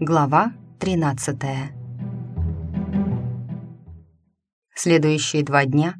Глава 13 Следующие два дня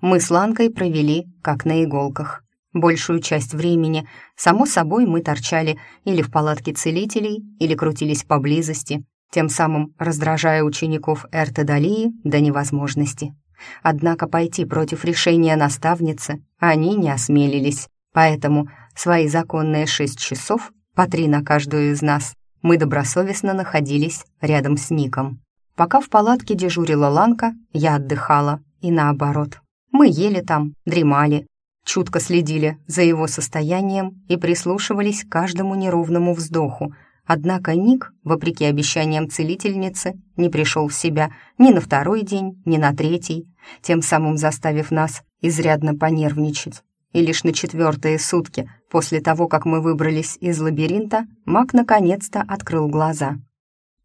мы с Ланкой провели как на иголках. Большую часть времени, само собой, мы торчали или в палатке целителей, или крутились поблизости, тем самым раздражая учеников Эртедалии до невозможности. Однако пойти против решения наставницы они не осмелились, поэтому свои законные шесть часов, по три на каждую из нас, мы добросовестно находились рядом с Ником. Пока в палатке дежурила Ланка, я отдыхала, и наоборот. Мы ели там, дремали, чутко следили за его состоянием и прислушивались к каждому неровному вздоху. Однако Ник, вопреки обещаниям целительницы, не пришел в себя ни на второй день, ни на третий, тем самым заставив нас изрядно понервничать. И лишь на четвертые сутки после того, как мы выбрались из лабиринта, маг наконец-то открыл глаза.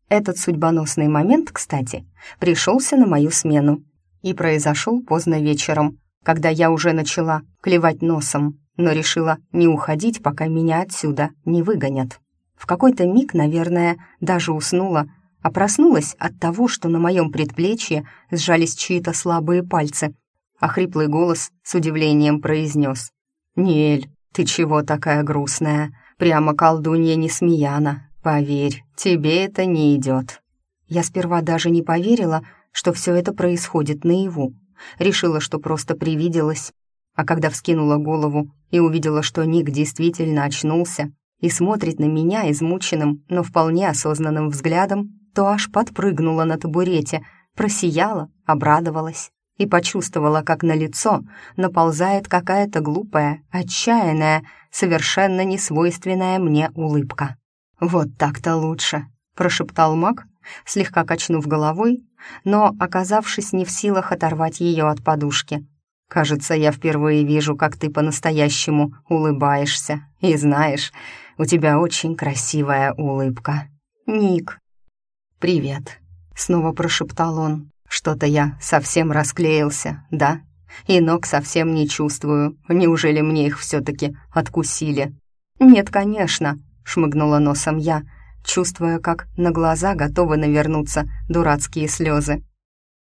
Этот судьбоносный момент, кстати, пришелся на мою смену и произошел поздно вечером, когда я уже начала клевать носом, но решила не уходить, пока меня отсюда не выгонят. В какой-то миг, наверное, даже уснула, а проснулась от того, что на моем предплечье сжались чьи-то слабые пальцы, а хриплый голос с удивлением произнес. «Ниэль, ты чего такая грустная? Прямо колдунья Несмеяна. Поверь, тебе это не идет». Я сперва даже не поверила, что все это происходит наяву. Решила, что просто привиделось. А когда вскинула голову и увидела, что Ник действительно очнулся и смотрит на меня измученным, но вполне осознанным взглядом, то аж подпрыгнула на табурете, просияла, обрадовалась и почувствовала, как на лицо наползает какая-то глупая, отчаянная, совершенно несвойственная мне улыбка. «Вот так-то лучше», — прошептал маг, слегка качнув головой, но оказавшись не в силах оторвать ее от подушки. «Кажется, я впервые вижу, как ты по-настоящему улыбаешься. И знаешь, у тебя очень красивая улыбка. Ник». «Привет», — снова прошептал он. «Что-то я совсем расклеился, да? И ног совсем не чувствую. Неужели мне их все-таки откусили?» «Нет, конечно», — шмыгнула носом я, — чувствуя, как на глаза готовы навернуться дурацкие слезы.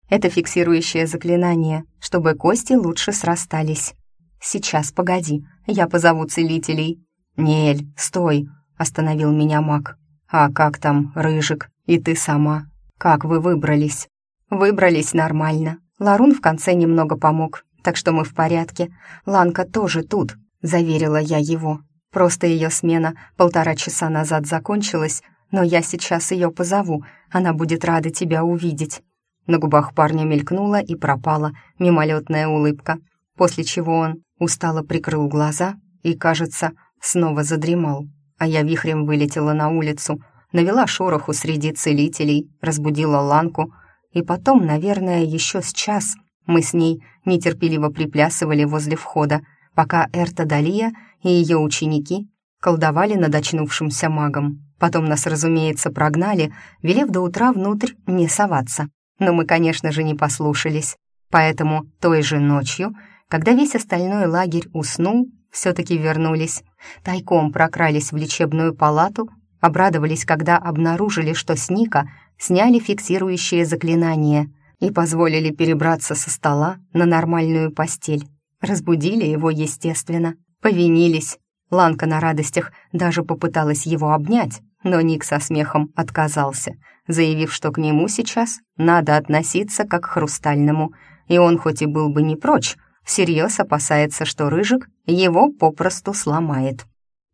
Это фиксирующее заклинание, чтобы кости лучше срастались. «Сейчас, погоди, я позову целителей». «Нель, стой!» — остановил меня маг. «А как там, Рыжик, и ты сама? Как вы выбрались?» «Выбрались нормально. Ларун в конце немного помог, так что мы в порядке. Ланка тоже тут», — заверила я его. Просто ее смена полтора часа назад закончилась, но я сейчас ее позову, она будет рада тебя увидеть». На губах парня мелькнула и пропала мимолетная улыбка, после чего он устало прикрыл глаза и, кажется, снова задремал. А я вихрем вылетела на улицу, навела шороху среди целителей, разбудила Ланку, и потом, наверное, еще с час мы с ней нетерпеливо приплясывали возле входа, пока Эрта Далия и ее ученики колдовали над очнувшимся магом. Потом нас, разумеется, прогнали, велев до утра внутрь не соваться. Но мы, конечно же, не послушались. Поэтому той же ночью, когда весь остальной лагерь уснул, все-таки вернулись. Тайком прокрались в лечебную палату, обрадовались, когда обнаружили, что с Ника сняли фиксирующее заклинание и позволили перебраться со стола на нормальную постель. Разбудили его, естественно, повинились. Ланка на радостях даже попыталась его обнять, но Ник со смехом отказался, заявив, что к нему сейчас надо относиться как к хрустальному, и он хоть и был бы не прочь, всерьез опасается, что Рыжик его попросту сломает.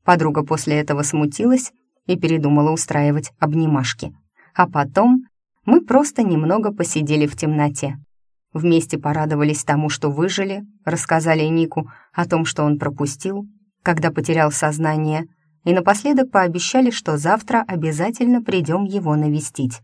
Подруга после этого смутилась и передумала устраивать обнимашки. А потом мы просто немного посидели в темноте, Вместе порадовались тому, что выжили, рассказали Нику о том, что он пропустил, когда потерял сознание, и напоследок пообещали, что завтра обязательно придем его навестить.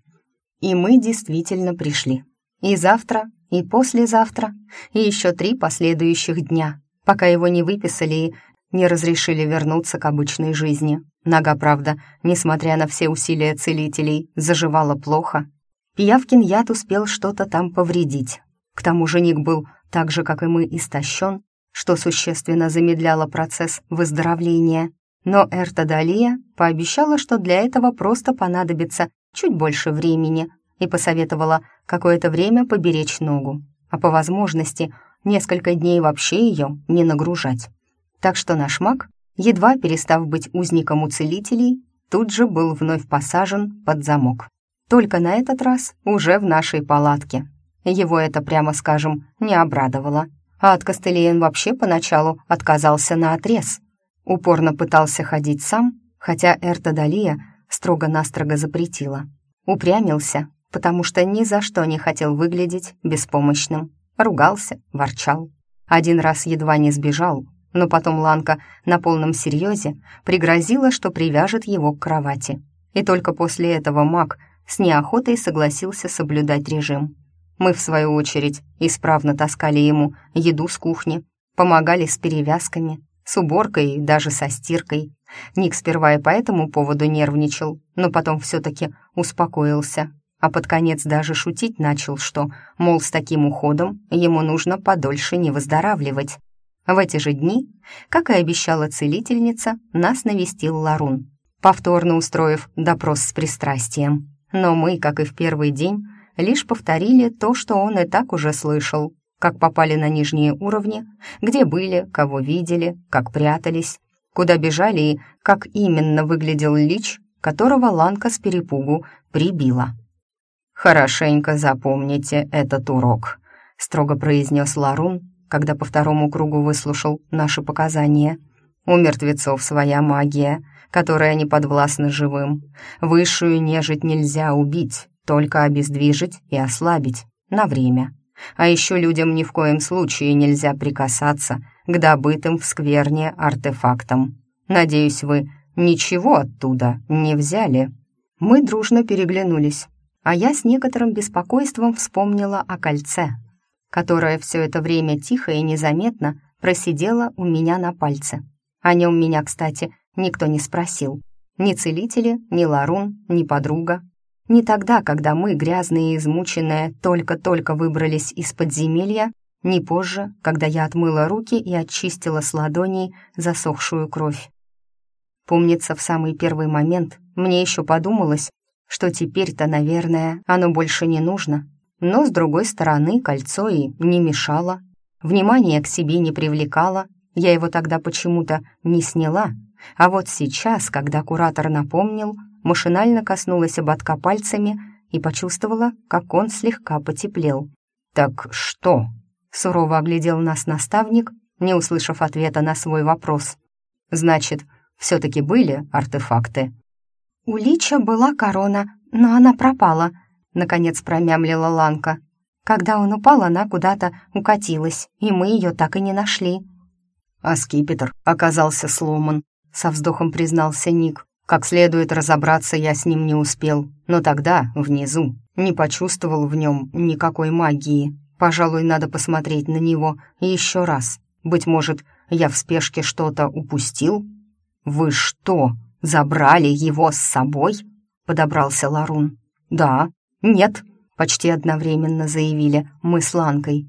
И мы действительно пришли. И завтра, и послезавтра, и еще три последующих дня, пока его не выписали и не разрешили вернуться к обычной жизни. Нога, правда, несмотря на все усилия целителей, заживала плохо. Пиявкин яд успел что-то там повредить, к тому же Ник был, так же, как и мы, истощен, что существенно замедляло процесс выздоровления. Но Эртадалия пообещала, что для этого просто понадобится чуть больше времени и посоветовала какое-то время поберечь ногу, а по возможности несколько дней вообще ее не нагружать. Так что наш маг, едва перестав быть узником у целителей, тут же был вновь посажен под замок. Только на этот раз уже в нашей палатке. Его это, прямо скажем, не обрадовало. А от Костылиен вообще поначалу отказался на отрез. Упорно пытался ходить сам, хотя Эртадалия строго-настрого запретила. Упрямился, потому что ни за что не хотел выглядеть беспомощным. Ругался, ворчал. Один раз едва не сбежал, но потом Ланка на полном серьезе пригрозила, что привяжет его к кровати. И только после этого маг с неохотой согласился соблюдать режим. Мы, в свою очередь, исправно таскали ему еду с кухни, помогали с перевязками, с уборкой и даже со стиркой. Ник сперва и по этому поводу нервничал, но потом все-таки успокоился, а под конец даже шутить начал, что, мол, с таким уходом ему нужно подольше не выздоравливать. В эти же дни, как и обещала целительница, нас навестил Ларун, повторно устроив допрос с пристрастием. Но мы, как и в первый день, лишь повторили то, что он и так уже слышал, как попали на нижние уровни, где были, кого видели, как прятались, куда бежали и как именно выглядел лич, которого Ланка с перепугу прибила. «Хорошенько запомните этот урок», — строго произнес Ларун, когда по второму кругу выслушал наши показания. «У мертвецов своя магия, которая не подвластна живым. Высшую нежить нельзя убить, только обездвижить и ослабить на время. А еще людям ни в коем случае нельзя прикасаться к добытым в скверне артефактам. Надеюсь, вы ничего оттуда не взяли». Мы дружно переглянулись, а я с некоторым беспокойством вспомнила о кольце, которое все это время тихо и незаметно просидело у меня на пальце. О нем меня, кстати, никто не спросил. Ни целители, ни Ларун, ни подруга. Не тогда, когда мы, грязные и измученные, только-только выбрались из подземелья, не позже, когда я отмыла руки и очистила с ладоней засохшую кровь. Помнится, в самый первый момент мне еще подумалось, что теперь-то, наверное, оно больше не нужно. Но, с другой стороны, кольцо и не мешало. Внимание к себе не привлекало. Я его тогда почему-то не сняла. А вот сейчас, когда куратор напомнил, машинально коснулась ободка пальцами и почувствовала, как он слегка потеплел. «Так что?» — сурово оглядел нас наставник, не услышав ответа на свой вопрос. «Значит, все-таки были артефакты?» «У Лича была корона, но она пропала», — наконец промямлила Ланка. «Когда он упал, она куда-то укатилась, и мы ее так и не нашли». А скипетр оказался сломан, — со вздохом признался Ник. Как следует разобраться я с ним не успел, но тогда, внизу, не почувствовал в нем никакой магии. Пожалуй, надо посмотреть на него еще раз. Быть может, я в спешке что-то упустил? «Вы что, забрали его с собой?» — подобрался Ларун. «Да, нет», — почти одновременно заявили мы с Ланкой.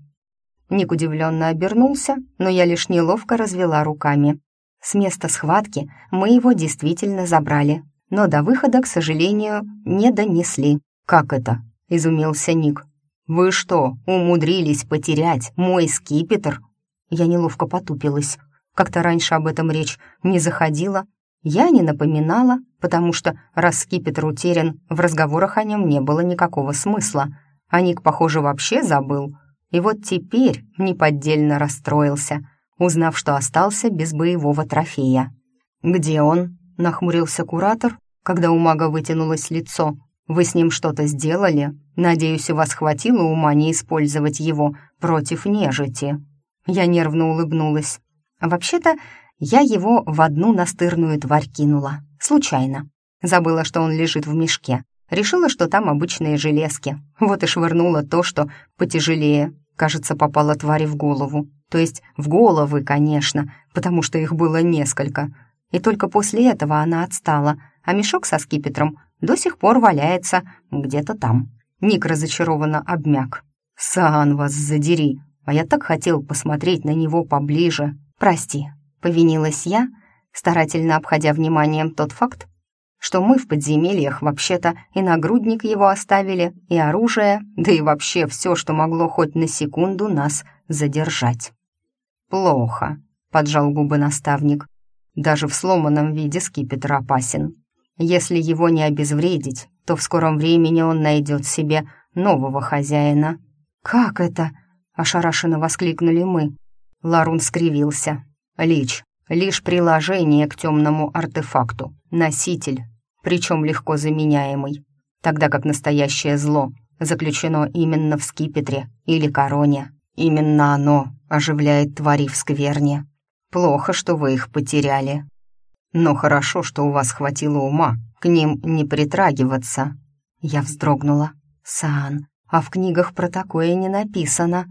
Ник удивленно обернулся, но я лишь неловко развела руками. С места схватки мы его действительно забрали, но до выхода, к сожалению, не донесли. «Как это?» — изумился Ник. «Вы что, умудрились потерять мой скипетр?» Я неловко потупилась. Как-то раньше об этом речь не заходила. Я не напоминала, потому что, раз скипетр утерян, в разговорах о нем не было никакого смысла. А Ник, похоже, вообще забыл. И вот теперь неподдельно расстроился — узнав, что остался без боевого трофея. «Где он?» — нахмурился куратор, когда у мага вытянулось лицо. «Вы с ним что-то сделали? Надеюсь, у вас хватило ума не использовать его против нежити». Я нервно улыбнулась. «Вообще-то, я его в одну настырную тварь кинула. Случайно. Забыла, что он лежит в мешке. Решила, что там обычные железки. Вот и швырнула то, что потяжелее. Кажется, попала твари в голову. То есть в головы, конечно, потому что их было несколько. И только после этого она отстала, а мешок со скипетром до сих пор валяется где-то там. Ник разочарованно обмяк. «Сан вас задери! А я так хотел посмотреть на него поближе. Прости», — повинилась я, старательно обходя вниманием тот факт, что мы в подземельях вообще-то и нагрудник его оставили, и оружие, да и вообще все, что могло хоть на секунду нас задержать. «Плохо», — поджал губы наставник. «Даже в сломанном виде скипетр опасен. Если его не обезвредить, то в скором времени он найдет себе нового хозяина». «Как это?» — ошарашенно воскликнули мы. Ларун скривился. «Лич, лишь приложение к темному артефакту, носитель, причем легко заменяемый, тогда как настоящее зло заключено именно в скипетре или короне. Именно оно оживляет твари в скверне. Плохо, что вы их потеряли. Но хорошо, что у вас хватило ума к ним не притрагиваться. Я вздрогнула. Сан, а в книгах про такое не написано.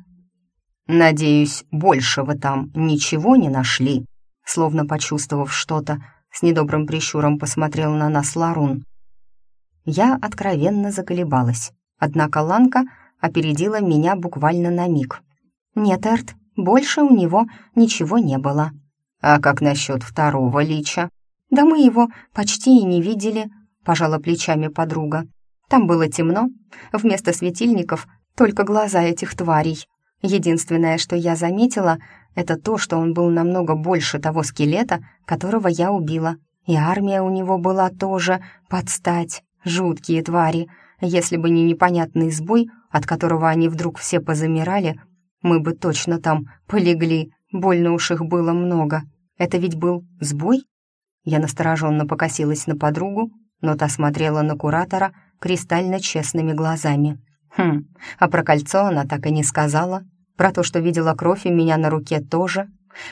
Надеюсь, большего там ничего не нашли. Словно почувствовав что-то, с недобрым прищуром посмотрел на нас Ларун. Я откровенно заколебалась, однако Ланка опередила меня буквально на миг. «Нет, Эрт, больше у него ничего не было». «А как насчет второго лича?» «Да мы его почти и не видели», — пожала плечами подруга. «Там было темно, вместо светильников только глаза этих тварей. Единственное, что я заметила, это то, что он был намного больше того скелета, которого я убила. И армия у него была тоже под стать. Жуткие твари. Если бы не непонятный сбой, от которого они вдруг все позамирали, мы бы точно там полегли. Больно уж их было много. Это ведь был сбой? Я настороженно покосилась на подругу, но та смотрела на куратора кристально честными глазами. Хм, а про кольцо она так и не сказала. Про то, что видела кровь у меня на руке тоже.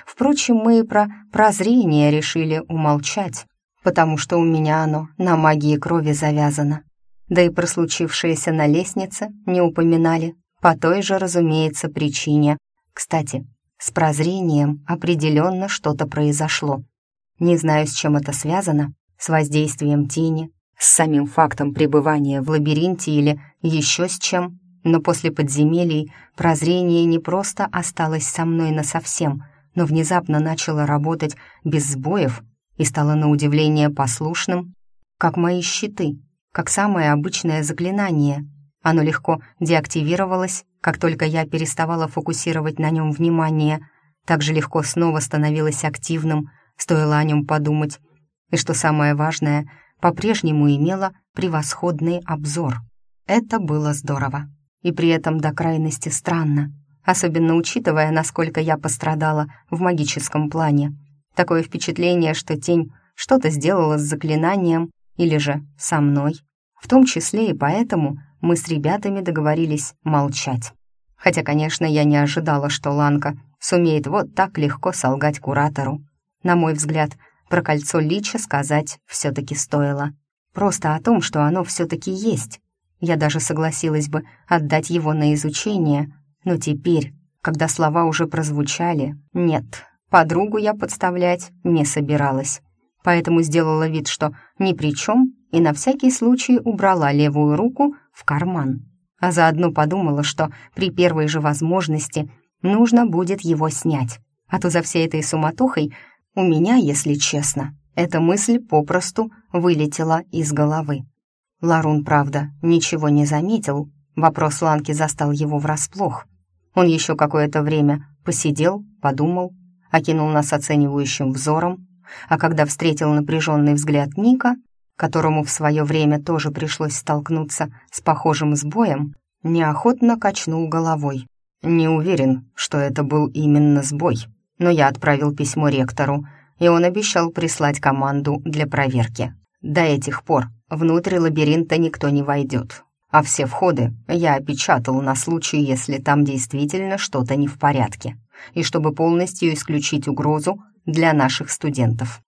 Впрочем, мы и про прозрение решили умолчать, потому что у меня оно на магии крови завязано. Да и про случившееся на лестнице не упоминали, по той же, разумеется, причине. Кстати, с прозрением определенно что-то произошло. Не знаю, с чем это связано, с воздействием тени, с самим фактом пребывания в лабиринте или еще с чем, но после подземелий прозрение не просто осталось со мной насовсем, но внезапно начало работать без сбоев и стало на удивление послушным, как мои щиты, как самое обычное заклинание. Оно легко деактивировалось, как только я переставала фокусировать на нем внимание, так же легко снова становилось активным, стоило о нем подумать. И что самое важное, по-прежнему имело превосходный обзор. Это было здорово и при этом до крайности странно, особенно учитывая, насколько я пострадала в магическом плане. Такое впечатление, что тень что-то сделала с заклинанием или же со мной. В том числе и поэтому мы с ребятами договорились молчать. Хотя, конечно, я не ожидала, что Ланка сумеет вот так легко солгать куратору. На мой взгляд, про кольцо Лича сказать все-таки стоило. Просто о том, что оно все-таки есть, я даже согласилась бы отдать его на изучение, но теперь, когда слова уже прозвучали, нет, подругу я подставлять не собиралась. Поэтому сделала вид, что ни при чем, и на всякий случай убрала левую руку в карман. А заодно подумала, что при первой же возможности нужно будет его снять. А то за всей этой суматохой у меня, если честно, эта мысль попросту вылетела из головы. Ларун, правда, ничего не заметил. Вопрос Ланки застал его врасплох. Он еще какое-то время посидел, подумал, окинул нас оценивающим взором, а когда встретил напряженный взгляд Ника, которому в свое время тоже пришлось столкнуться с похожим сбоем, неохотно качнул головой. Не уверен, что это был именно сбой, но я отправил письмо ректору, и он обещал прислать команду для проверки. До этих пор Внутрь лабиринта никто не войдет, а все входы я опечатал на случай, если там действительно что-то не в порядке, и чтобы полностью исключить угрозу для наших студентов.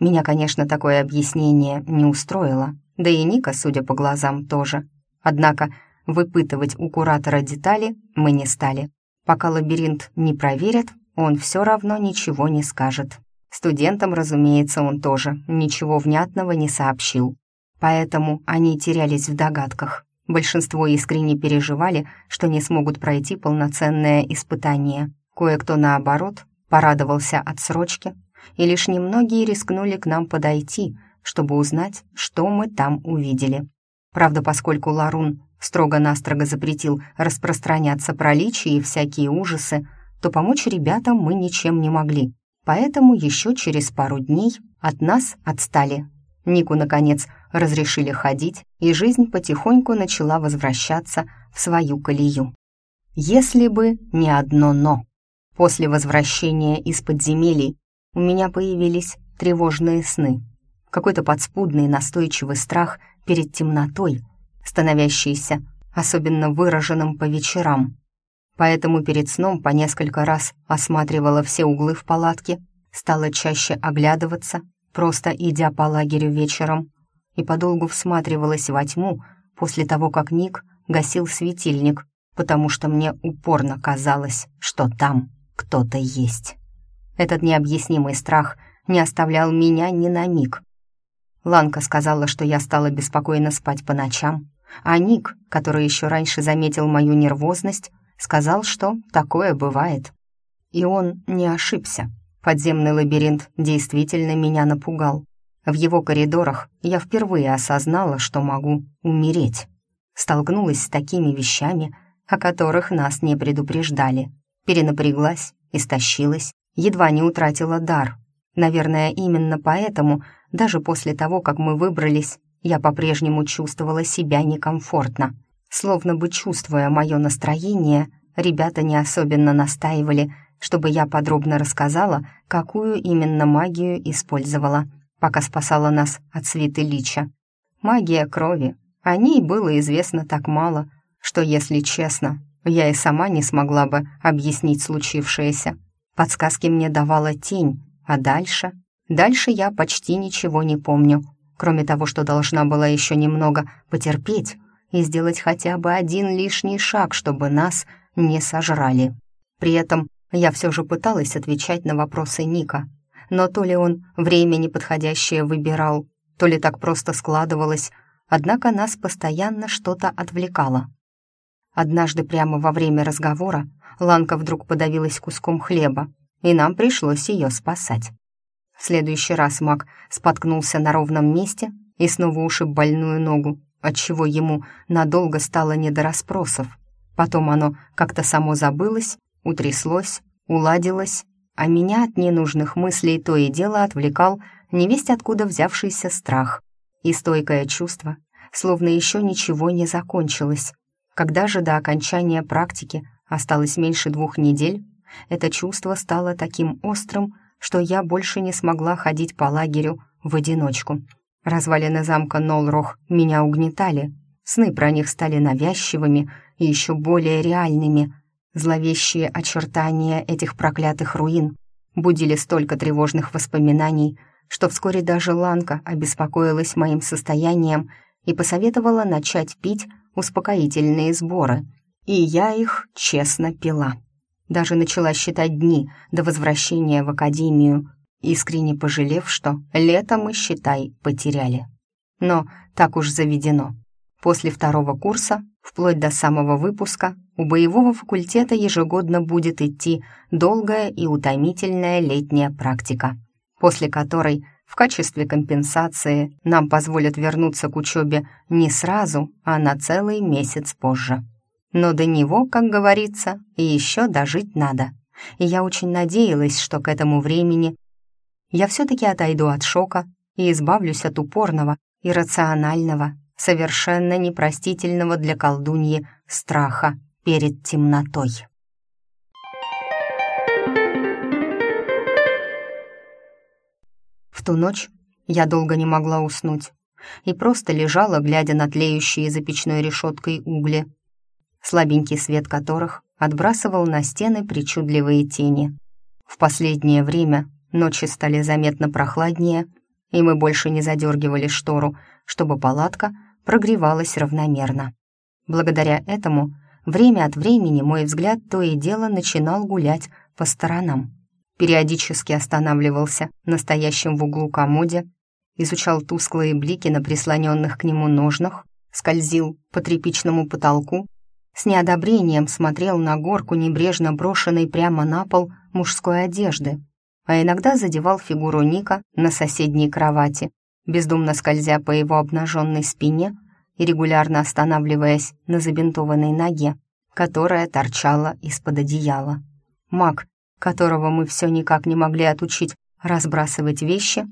Меня, конечно, такое объяснение не устроило, да и Ника, судя по глазам, тоже. Однако выпытывать у куратора детали мы не стали. Пока лабиринт не проверят, он все равно ничего не скажет. Студентам, разумеется, он тоже ничего внятного не сообщил поэтому они терялись в догадках. Большинство искренне переживали, что не смогут пройти полноценное испытание. Кое-кто, наоборот, порадовался отсрочке, и лишь немногие рискнули к нам подойти, чтобы узнать, что мы там увидели. Правда, поскольку Ларун строго-настрого запретил распространяться про личи и всякие ужасы, то помочь ребятам мы ничем не могли. Поэтому еще через пару дней от нас отстали. Нику, наконец, разрешили ходить, и жизнь потихоньку начала возвращаться в свою колею. Если бы не одно «но». После возвращения из подземелий у меня появились тревожные сны. Какой-то подспудный настойчивый страх перед темнотой, становящийся особенно выраженным по вечерам. Поэтому перед сном по несколько раз осматривала все углы в палатке, стала чаще оглядываться, просто идя по лагерю вечером, и подолгу всматривалась во тьму после того, как Ник гасил светильник, потому что мне упорно казалось, что там кто-то есть. Этот необъяснимый страх не оставлял меня ни на миг. Ланка сказала, что я стала беспокойно спать по ночам, а Ник, который еще раньше заметил мою нервозность, сказал, что такое бывает. И он не ошибся. Подземный лабиринт действительно меня напугал. В его коридорах я впервые осознала, что могу умереть. Столкнулась с такими вещами, о которых нас не предупреждали. Перенапряглась, истощилась, едва не утратила дар. Наверное, именно поэтому, даже после того, как мы выбрались, я по-прежнему чувствовала себя некомфортно. Словно бы чувствуя мое настроение, ребята не особенно настаивали, чтобы я подробно рассказала, какую именно магию использовала, пока спасала нас от свиты лича. Магия крови. О ней было известно так мало, что, если честно, я и сама не смогла бы объяснить случившееся. Подсказки мне давала тень, а дальше... Дальше я почти ничего не помню, кроме того, что должна была еще немного потерпеть и сделать хотя бы один лишний шаг, чтобы нас не сожрали. При этом я все же пыталась отвечать на вопросы Ника, но то ли он время неподходящее выбирал, то ли так просто складывалось, однако нас постоянно что-то отвлекало. Однажды прямо во время разговора Ланка вдруг подавилась куском хлеба, и нам пришлось ее спасать. В следующий раз маг споткнулся на ровном месте и снова ушиб больную ногу, отчего ему надолго стало не до расспросов. Потом оно как-то само забылось, утряслось, уладилось, а меня от ненужных мыслей то и дело отвлекал невесть откуда взявшийся страх и стойкое чувство, словно еще ничего не закончилось. Когда же до окончания практики осталось меньше двух недель, это чувство стало таким острым, что я больше не смогла ходить по лагерю в одиночку. Развалины замка Нолрох меня угнетали, сны про них стали навязчивыми и еще более реальными. Зловещие очертания этих проклятых руин будили столько тревожных воспоминаний, что вскоре даже Ланка обеспокоилась моим состоянием и посоветовала начать пить успокоительные сборы, и я их честно пила. Даже начала считать дни до возвращения в академию, искренне пожалев, что лето мы, считай, потеряли. Но так уж заведено. После второго курса, вплоть до самого выпуска, у боевого факультета ежегодно будет идти долгая и утомительная летняя практика, после которой в качестве компенсации нам позволят вернуться к учебе не сразу, а на целый месяц позже. Но до него, как говорится, еще дожить надо. И я очень надеялась, что к этому времени я все-таки отойду от шока и избавлюсь от упорного, иррационального, совершенно непростительного для колдуньи страха перед темнотой. В ту ночь я долго не могла уснуть и просто лежала, глядя на тлеющие за печной решеткой угли, слабенький свет которых отбрасывал на стены причудливые тени. В последнее время ночи стали заметно прохладнее, и мы больше не задергивали штору, чтобы палатка прогревалась равномерно. Благодаря этому время от времени мой взгляд то и дело начинал гулять по сторонам периодически останавливался на стоящем в углу комоде, изучал тусклые блики на прислоненных к нему ножнах, скользил по тряпичному потолку, с неодобрением смотрел на горку небрежно брошенной прямо на пол мужской одежды, а иногда задевал фигуру Ника на соседней кровати, бездумно скользя по его обнаженной спине и регулярно останавливаясь на забинтованной ноге, которая торчала из-под одеяла. Маг, которого мы все никак не могли отучить разбрасывать вещи,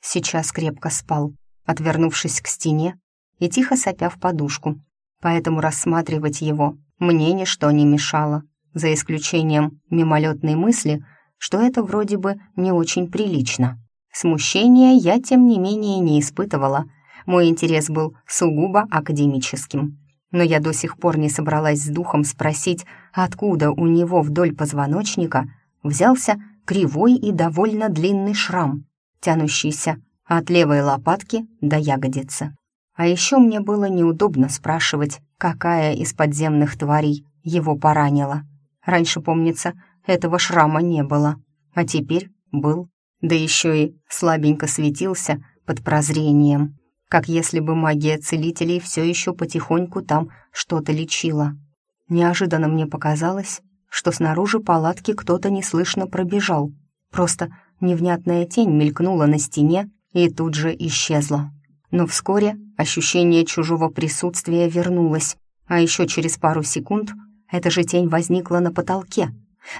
сейчас крепко спал, отвернувшись к стене и тихо сопя в подушку, поэтому рассматривать его мне ничто не мешало, за исключением мимолетной мысли, что это вроде бы не очень прилично. Смущения я, тем не менее, не испытывала, мой интерес был сугубо академическим. Но я до сих пор не собралась с духом спросить, откуда у него вдоль позвоночника взялся кривой и довольно длинный шрам, тянущийся от левой лопатки до ягодицы. А еще мне было неудобно спрашивать, какая из подземных тварей его поранила. Раньше, помнится, этого шрама не было, а теперь был, да еще и слабенько светился под прозрением, как если бы магия целителей все еще потихоньку там что-то лечила. Неожиданно мне показалось, что снаружи палатки кто-то неслышно пробежал, просто невнятная тень мелькнула на стене и тут же исчезла. Но вскоре ощущение чужого присутствия вернулось, а еще через пару секунд эта же тень возникла на потолке.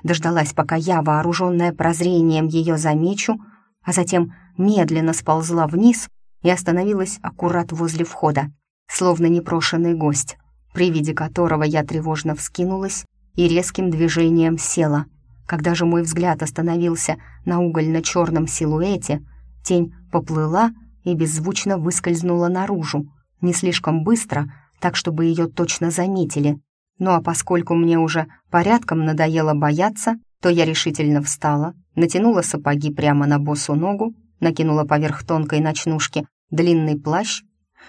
Дождалась, пока я, вооруженная прозрением, ее замечу, а затем медленно сползла вниз и остановилась аккурат возле входа, словно непрошенный гость, при виде которого я тревожно вскинулась и резким движением села. Когда же мой взгляд остановился на угольно-черном силуэте, тень поплыла и беззвучно выскользнула наружу, не слишком быстро, так чтобы ее точно заметили. Ну а поскольку мне уже порядком надоело бояться, то я решительно встала, натянула сапоги прямо на босу ногу, накинула поверх тонкой ночнушки длинный плащ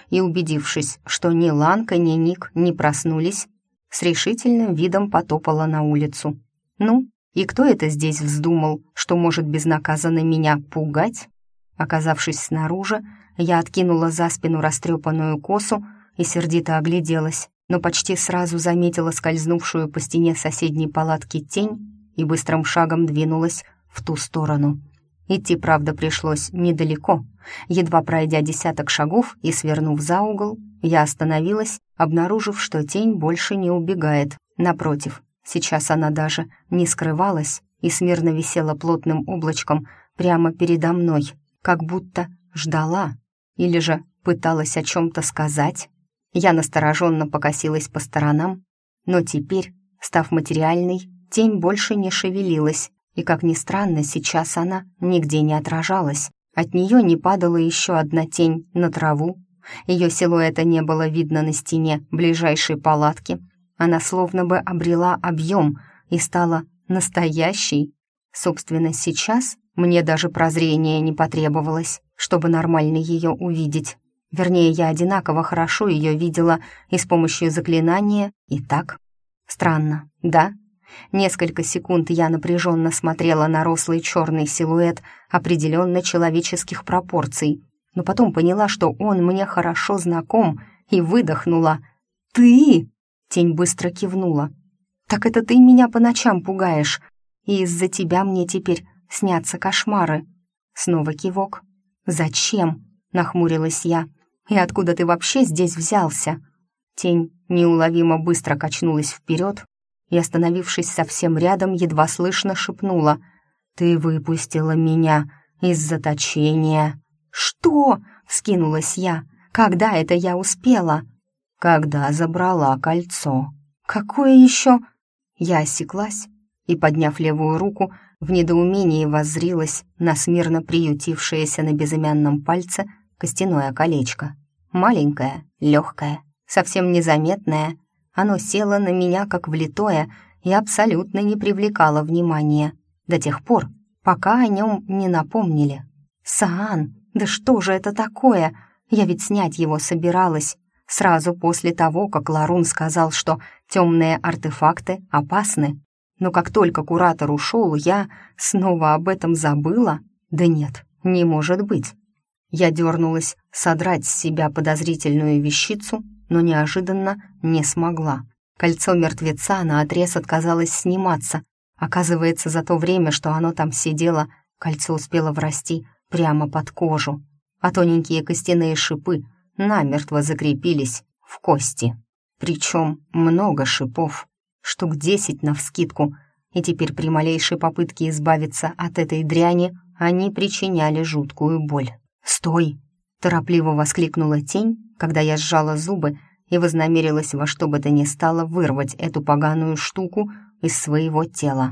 и, убедившись, что ни Ланка, ни Ник не проснулись, с решительным видом потопала на улицу. Ну, и кто это здесь вздумал, что может безнаказанно меня пугать? Оказавшись снаружи, я откинула за спину растрепанную косу и сердито огляделась, но почти сразу заметила скользнувшую по стене соседней палатки тень и быстрым шагом двинулась в ту сторону. Идти, правда, пришлось недалеко. Едва пройдя десяток шагов и свернув за угол, я остановилась, обнаружив, что тень больше не убегает. Напротив, сейчас она даже не скрывалась и смирно висела плотным облачком прямо передо мной, как будто ждала или же пыталась о чем-то сказать. Я настороженно покосилась по сторонам, но теперь, став материальной, тень больше не шевелилась, и, как ни странно, сейчас она нигде не отражалась. От нее не падала еще одна тень на траву. Ее силуэта не было видно на стене ближайшей палатки. Она словно бы обрела объем и стала настоящей. Собственно, сейчас мне даже прозрения не потребовалось, чтобы нормально ее увидеть. Вернее, я одинаково хорошо ее видела и с помощью заклинания, и так. Странно, да? Несколько секунд я напряженно смотрела на рослый черный силуэт определенно человеческих пропорций, но потом поняла, что он мне хорошо знаком, и выдохнула. «Ты!» — тень быстро кивнула. «Так это ты меня по ночам пугаешь, и из-за тебя мне теперь снятся кошмары». Снова кивок. «Зачем?» — нахмурилась я. «И откуда ты вообще здесь взялся?» Тень неуловимо быстро качнулась вперед и, остановившись совсем рядом, едва слышно шепнула. «Ты выпустила меня из заточения». «Что?» — вскинулась я. «Когда это я успела?» «Когда забрала кольцо». «Какое еще?» Я осеклась и, подняв левую руку, в недоумении воззрилась на смирно приютившееся на безымянном пальце костяное колечко. Маленькое, легкое, совсем незаметное. Оно село на меня как влитое и абсолютно не привлекало внимания до тех пор, пока о нем не напомнили. «Саан, да что же это такое? Я ведь снять его собиралась, сразу после того, как Ларун сказал, что темные артефакты опасны. Но как только куратор ушел, я снова об этом забыла? Да нет, не может быть. Я дернулась содрать с себя подозрительную вещицу, но неожиданно не смогла. Кольцо мертвеца наотрез отказалось сниматься. Оказывается, за то время, что оно там сидело, Кольцо успело врасти прямо под кожу, а тоненькие костяные шипы намертво закрепились в кости. Причем много шипов, штук десять навскидку, и теперь при малейшей попытке избавиться от этой дряни они причиняли жуткую боль. «Стой!» — торопливо воскликнула тень, когда я сжала зубы и вознамерилась во что бы то ни стало вырвать эту поганую штуку из своего тела.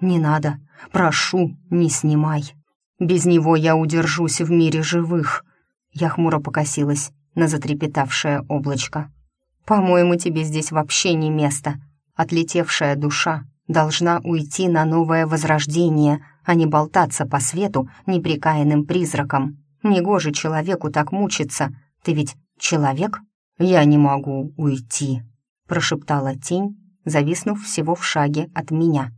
«Не надо! Прошу, не снимай! Без него я удержусь в мире живых!» Я хмуро покосилась на затрепетавшее облачко. «По-моему, тебе здесь вообще не место. Отлетевшая душа должна уйти на новое возрождение, а не болтаться по свету неприкаянным призраком. Негоже человеку так мучиться. Ты ведь человек?» «Я не могу уйти», — прошептала тень, зависнув всего в шаге от меня.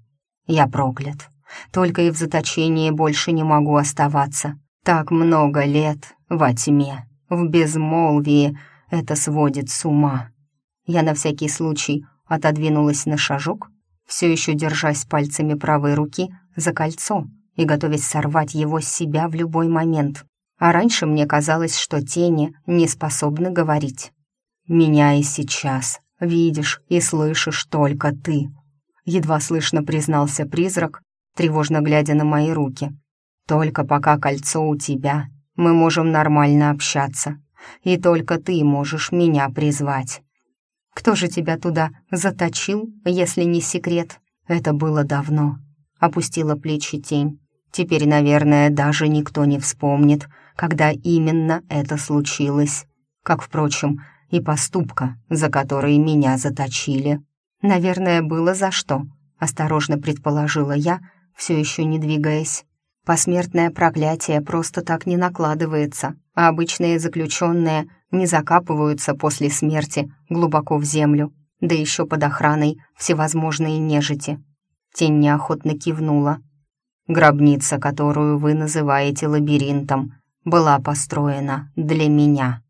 «Я проклят. Только и в заточении больше не могу оставаться. Так много лет во тьме, в безмолвии, это сводит с ума». Я на всякий случай отодвинулась на шажок, все еще держась пальцами правой руки за кольцо и готовясь сорвать его с себя в любой момент. А раньше мне казалось, что тени не способны говорить. Меня и сейчас видишь и слышишь только ты», — едва слышно признался призрак, тревожно глядя на мои руки. «Только пока кольцо у тебя, мы можем нормально общаться, и только ты можешь меня призвать». «Кто же тебя туда заточил, если не секрет?» «Это было давно», — опустила плечи тень. «Теперь, наверное, даже никто не вспомнит, когда именно это случилось. Как, впрочем, и поступка, за который меня заточили. Наверное, было за что, осторожно предположила я, все еще не двигаясь. Посмертное проклятие просто так не накладывается, а обычные заключенные не закапываются после смерти глубоко в землю, да еще под охраной всевозможной нежити. Тень неохотно кивнула. Гробница, которую вы называете лабиринтом, была построена для меня.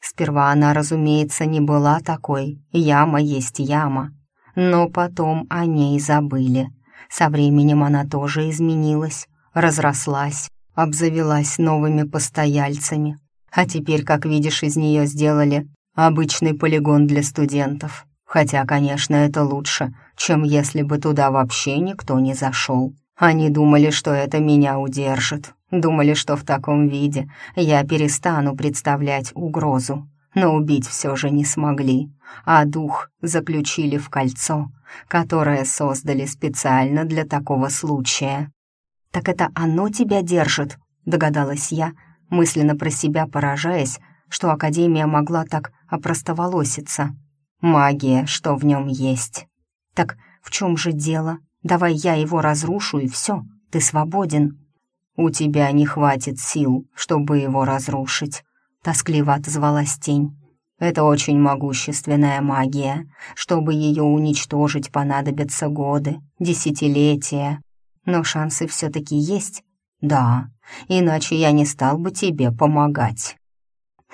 Сперва она, разумеется, не была такой, яма есть яма. Но потом о ней забыли. Со временем она тоже изменилась, разрослась, обзавелась новыми постояльцами. А теперь, как видишь, из нее сделали обычный полигон для студентов. Хотя, конечно, это лучше, чем если бы туда вообще никто не зашел. Они думали, что это меня удержит, Думали, что в таком виде я перестану представлять угрозу, но убить все же не смогли, а дух заключили в кольцо, которое создали специально для такого случая. «Так это оно тебя держит?» — догадалась я, мысленно про себя поражаясь, что Академия могла так опростоволоситься. «Магия, что в нем есть». «Так в чем же дело? Давай я его разрушу, и все, ты свободен». «У тебя не хватит сил, чтобы его разрушить», — тоскливо отозвалась тень. «Это очень могущественная магия. Чтобы ее уничтожить, понадобятся годы, десятилетия. Но шансы все-таки есть? Да, иначе я не стал бы тебе помогать».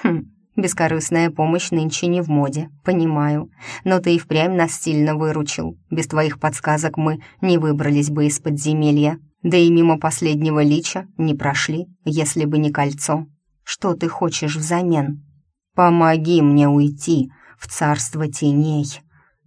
«Хм, бескорыстная помощь нынче не в моде, понимаю. Но ты и впрямь нас сильно выручил. Без твоих подсказок мы не выбрались бы из подземелья. Да и мимо последнего лича не прошли, если бы не кольцо. Что ты хочешь взамен? Помоги мне уйти в царство теней,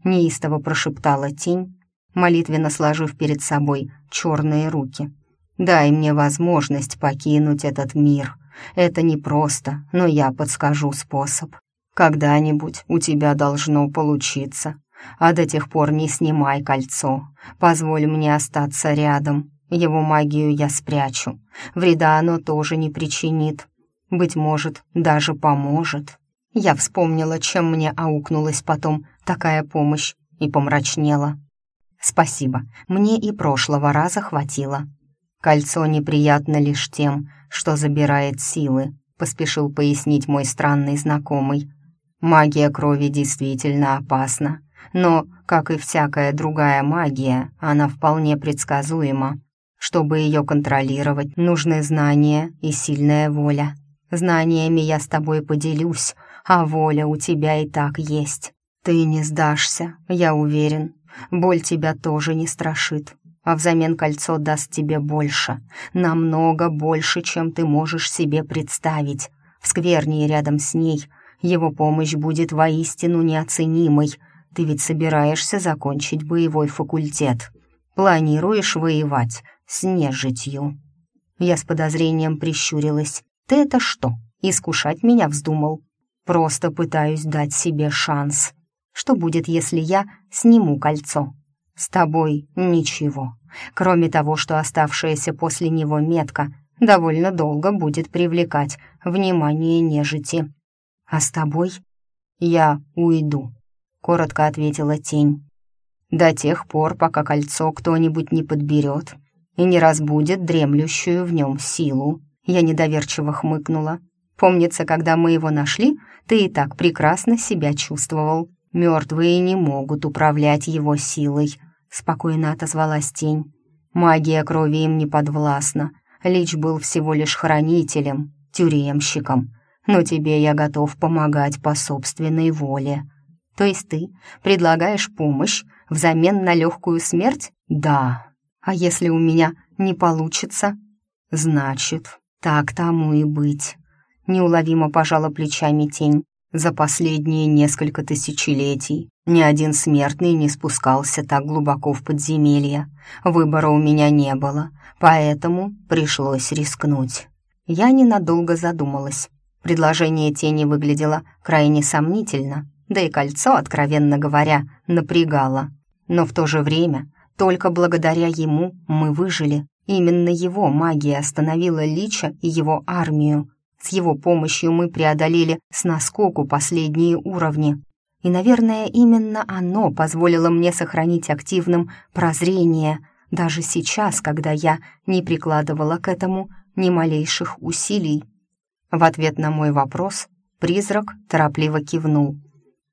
неистово прошептала тень, молитвенно сложив перед собой черные руки. Дай мне возможность покинуть этот мир. Это непросто, но я подскажу способ. Когда-нибудь у тебя должно получиться. А до тех пор не снимай кольцо. Позволь мне остаться рядом, его магию я спрячу. Вреда оно тоже не причинит. Быть может, даже поможет. Я вспомнила, чем мне аукнулась потом такая помощь, и помрачнела. Спасибо, мне и прошлого раза хватило. Кольцо неприятно лишь тем, что забирает силы, поспешил пояснить мой странный знакомый. Магия крови действительно опасна, но, как и всякая другая магия, она вполне предсказуема. Чтобы ее контролировать, нужны знания и сильная воля. Знаниями я с тобой поделюсь, а воля у тебя и так есть. Ты не сдашься, я уверен. Боль тебя тоже не страшит. а взамен кольцо даст тебе больше, намного больше, чем ты можешь себе представить. В скверне рядом с ней его помощь будет воистину неоценимой. Ты ведь собираешься закончить боевой факультет. Планируешь воевать с нежитью?» Я с подозрением прищурилась. «Ты это что, искушать меня вздумал?» «Просто пытаюсь дать себе шанс. Что будет, если я сниму кольцо?» «С тобой ничего, кроме того, что оставшаяся после него метка довольно долго будет привлекать внимание нежити. А с тобой я уйду», — коротко ответила тень. «До тех пор, пока кольцо кто-нибудь не подберет и не разбудит дремлющую в нем силу». Я недоверчиво хмыкнула. «Помнится, когда мы его нашли, ты и так прекрасно себя чувствовал. Мертвые не могут управлять его силой», — спокойно отозвалась тень. «Магия крови им не подвластна. Лич был всего лишь хранителем, тюремщиком. Но тебе я готов помогать по собственной воле». «То есть ты предлагаешь помощь взамен на легкую смерть?» «Да». «А если у меня не получится?» «Значит, так тому и быть». Неуловимо пожала плечами тень. За последние несколько тысячелетий ни один смертный не спускался так глубоко в подземелье. Выбора у меня не было, поэтому пришлось рискнуть. Я ненадолго задумалась. Предложение тени выглядело крайне сомнительно, да и кольцо, откровенно говоря, напрягало. Но в то же время только благодаря ему мы выжили. Именно его магия остановила Лича и его армию, с его помощью мы преодолели с наскоку последние уровни. И, наверное, именно оно позволило мне сохранить активным прозрение, даже сейчас, когда я не прикладывала к этому ни малейших усилий. В ответ на мой вопрос призрак торопливо кивнул.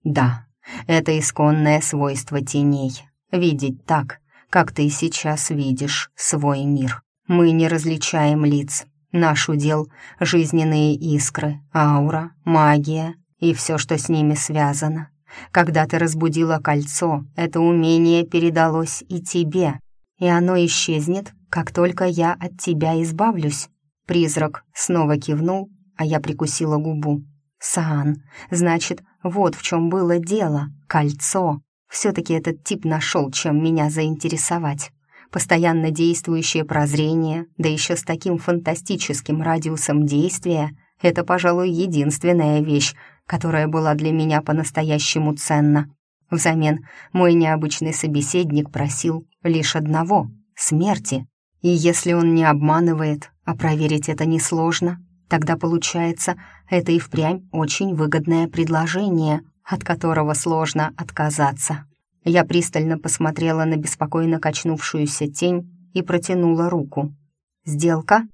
«Да, это исконное свойство теней — видеть так, как ты сейчас видишь свой мир. Мы не различаем лиц, Наш удел — жизненные искры, аура, магия и все, что с ними связано. Когда ты разбудила кольцо, это умение передалось и тебе, и оно исчезнет, как только я от тебя избавлюсь. Призрак снова кивнул, а я прикусила губу. Сан, значит, вот в чем было дело, кольцо. Все-таки этот тип нашел, чем меня заинтересовать постоянно действующее прозрение, да еще с таким фантастическим радиусом действия, это, пожалуй, единственная вещь, которая была для меня по-настоящему ценна. Взамен мой необычный собеседник просил лишь одного — смерти. И если он не обманывает, а проверить это несложно, тогда получается, это и впрямь очень выгодное предложение, от которого сложно отказаться. Я пристально посмотрела на беспокойно качнувшуюся тень и протянула руку. «Сделка?»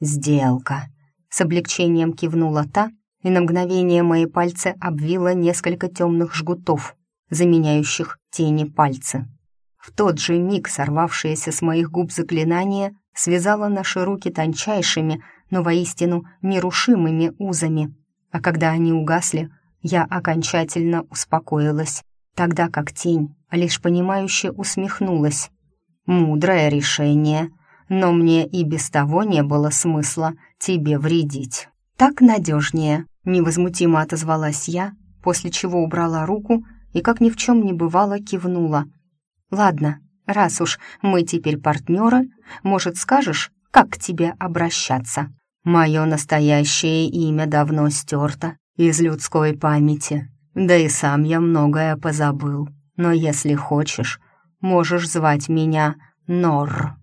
«Сделка!» С облегчением кивнула та, и на мгновение мои пальцы обвила несколько темных жгутов, заменяющих тени пальцы. В тот же миг сорвавшееся с моих губ заклинание связало наши руки тончайшими, но воистину нерушимыми узами. А когда они угасли, я окончательно успокоилась тогда как тень лишь понимающе усмехнулась. «Мудрое решение, но мне и без того не было смысла тебе вредить. Так надежнее», — невозмутимо отозвалась я, после чего убрала руку и, как ни в чем не бывало, кивнула. «Ладно, раз уж мы теперь партнеры, может, скажешь, как к тебе обращаться?» «Мое настоящее имя давно стерто из людской памяти», да и сам я многое позабыл. Но если хочешь, можешь звать меня Нор.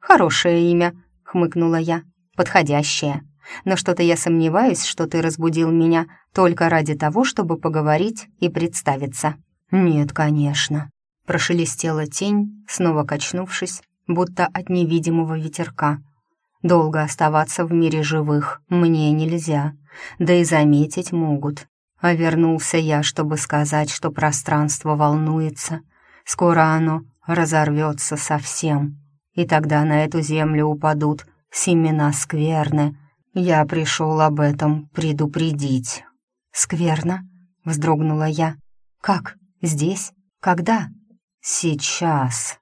Хорошее имя, хмыкнула я. Подходящее. Но что-то я сомневаюсь, что ты разбудил меня только ради того, чтобы поговорить и представиться. Нет, конечно. Прошелестела тень, снова качнувшись, будто от невидимого ветерка. Долго оставаться в мире живых мне нельзя, да и заметить могут, а вернулся я, чтобы сказать, что пространство волнуется. Скоро оно разорвется совсем, и тогда на эту землю упадут семена скверны. Я пришел об этом предупредить. «Скверно?» — вздрогнула я. «Как? Здесь? Когда?» «Сейчас».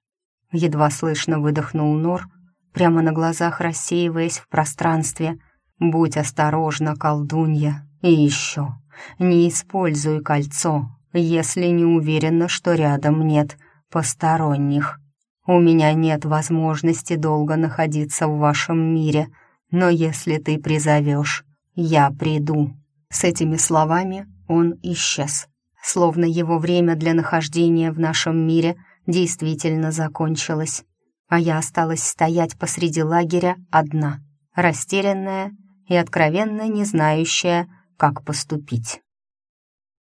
едва слышно выдохнул Нор, прямо на глазах рассеиваясь в пространстве. «Будь осторожна, колдунья, и еще, не используй кольцо, если не уверена, что рядом нет посторонних. У меня нет возможности долго находиться в вашем мире, но если ты призовешь, я приду». С этими словами он исчез, словно его время для нахождения в нашем мире действительно закончилось, а я осталась стоять посреди лагеря одна, растерянная и откровенно не знающая, как поступить.